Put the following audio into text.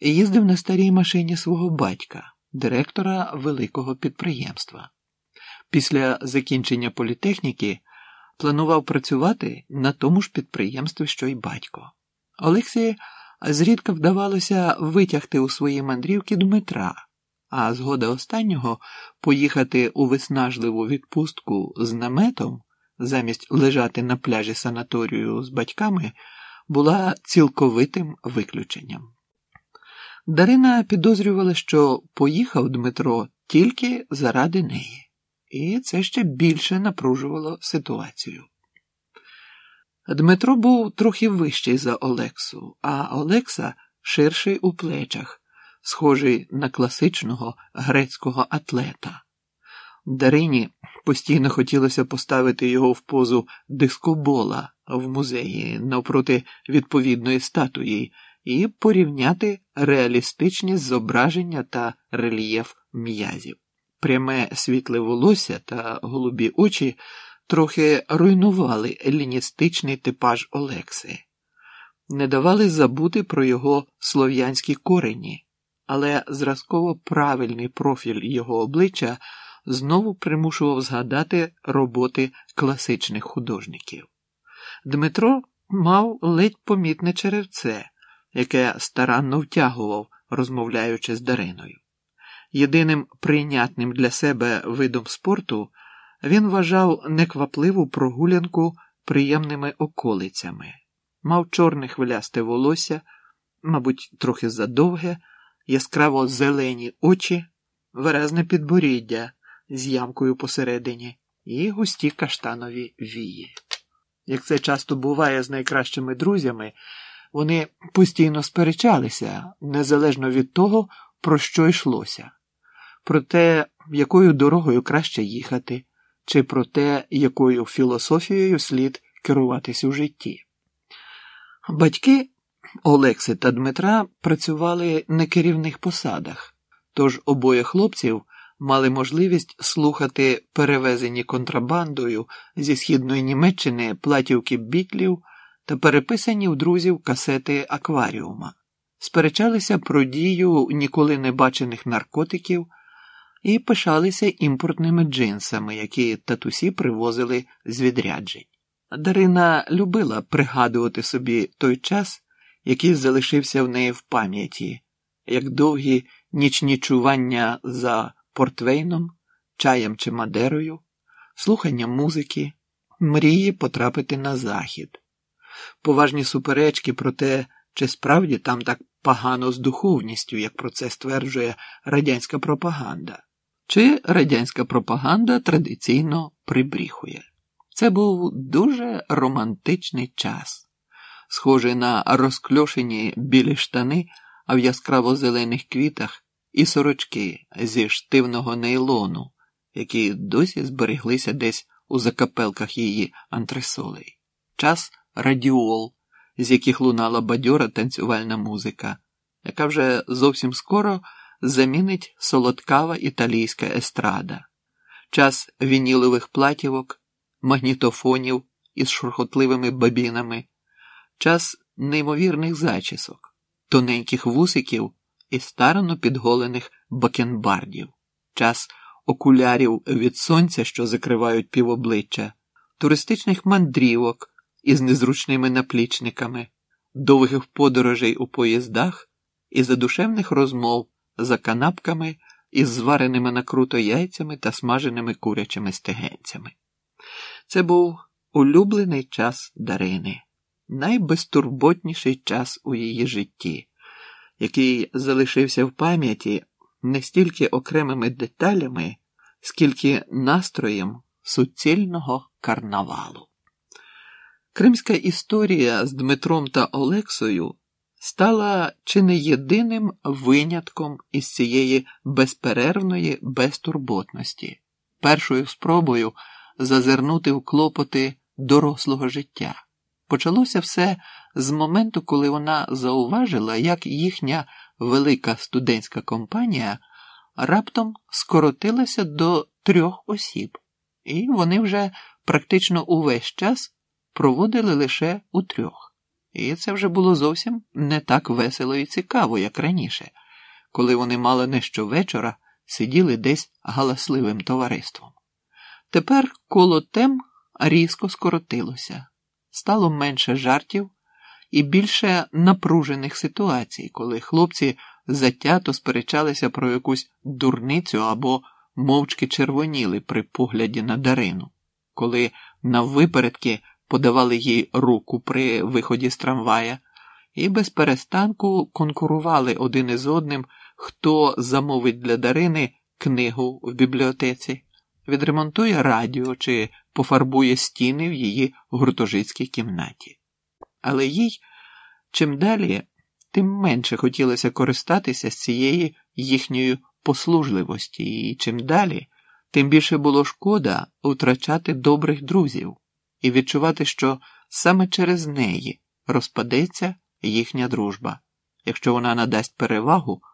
їздив на старій машині свого батька, директора великого підприємства. Після закінчення політехніки планував працювати на тому ж підприємстві, що й батько. Олексію зрідка вдавалося витягти у свої мандрівки Дмитра, а згода останнього поїхати у виснажливу відпустку з наметом замість лежати на пляжі санаторію з батьками була цілковитим виключенням. Дарина підозрювала, що поїхав Дмитро тільки заради неї, і це ще більше напружувало ситуацію. Дмитро був трохи вищий за Олексу, а Олекса ширший у плечах, схожий на класичного грецького атлета. Дарині постійно хотілося поставити його в позу дискобола в музеї навпроти відповідної статуї і порівняти реалістичні зображення та рельєф м'язів. Пряме світле волосся та голубі очі трохи руйнували еліністичний типаж Олекси, не давали забути про його слов'янські корені, але зразково правильний профіль його обличчя знову примушував згадати роботи класичних художників. Дмитро мав ледь помітне черевце, яке старанно втягував, розмовляючи з Дариною. Єдиним прийнятним для себе видом спорту він вважав неквапливу прогулянку приємними околицями, мав чорне хвилясте волосся, мабуть, трохи задовге, яскраво зелені очі, виразне підборіддя з ямкою посередині і густі каштанові вії. Як це часто буває з найкращими друзями, вони постійно сперечалися, незалежно від того, про що йшлося, про те, якою дорогою краще їхати, чи про те, якою філософією слід керуватись у житті. Батьки Олекси та Дмитра працювали на керівних посадах, тож обоє хлопців мали можливість слухати перевезені контрабандою зі східної Німеччини платівки бітлів та переписані в друзів касети акваріума, сперечалися про дію ніколи не бачених наркотиків і пишалися імпортними джинсами, які татусі привозили з відряджень. Дарина любила пригадувати собі той час, який залишився в неї в пам'яті, як довгі нічні чування за портвейном, чаєм чи мадерою, слухання музики, мрії потрапити на захід, поважні суперечки про те, чи справді там так погано з духовністю, як про це стверджує радянська пропаганда, чи радянська пропаганда традиційно прибріхує. Це був дуже романтичний час, схожий на розкльошені білі штани, а в яскраво зелених квітах і сорочки зі штивного нейлону, які досі збереглися десь у закапелках її антресолей, час радіол, з яких лунала бадьора танцювальна музика, яка вже зовсім скоро замінить солодкава італійська естрада, час вінілових платівок, магнітофонів із шурхотливими бабінами, час неймовірних зачісок, тоненьких вусиків і старано підголених бакенбардів, час окулярів від сонця, що закривають півобличчя, туристичних мандрівок із незручними наплічниками, довгих подорожей у поїздах і задушевних розмов за канапками із звареними накруто яйцями та смаженими курячими стегенцями. Це був улюблений час Дарини, найбезтурботніший час у її житті який залишився в пам'яті не стільки окремими деталями, скільки настроєм суцільного карнавалу. Кримська історія з Дмитром та Олексою стала чи не єдиним винятком із цієї безперервної безтурботності, першою спробою зазирнути в клопоти дорослого життя. Почалося все з моменту, коли вона зауважила, як їхня велика студентська компанія раптом скоротилася до трьох осіб, і вони вже практично увесь час проводили лише у трьох. І це вже було зовсім не так весело і цікаво, як раніше, коли вони мало не щовечора сиділи десь галасливим товариством. Тепер коло тем різко скоротилося, стало менше жартів і більше напружених ситуацій, коли хлопці затято сперечалися про якусь дурницю або мовчки червоніли при погляді на Дарину, коли наввипередки подавали їй руку при виході з трамвая і без перестанку конкурували один із одним, хто замовить для Дарини книгу в бібліотеці, відремонтує радіо чи пофарбує стіни в її гуртожитській кімнаті. Але їй чим далі, тим менше хотілося користатися з цієї їхньої послужливості, і чим далі, тим більше було шкода втрачати добрих друзів і відчувати, що саме через неї розпадеться їхня дружба, якщо вона надасть перевагу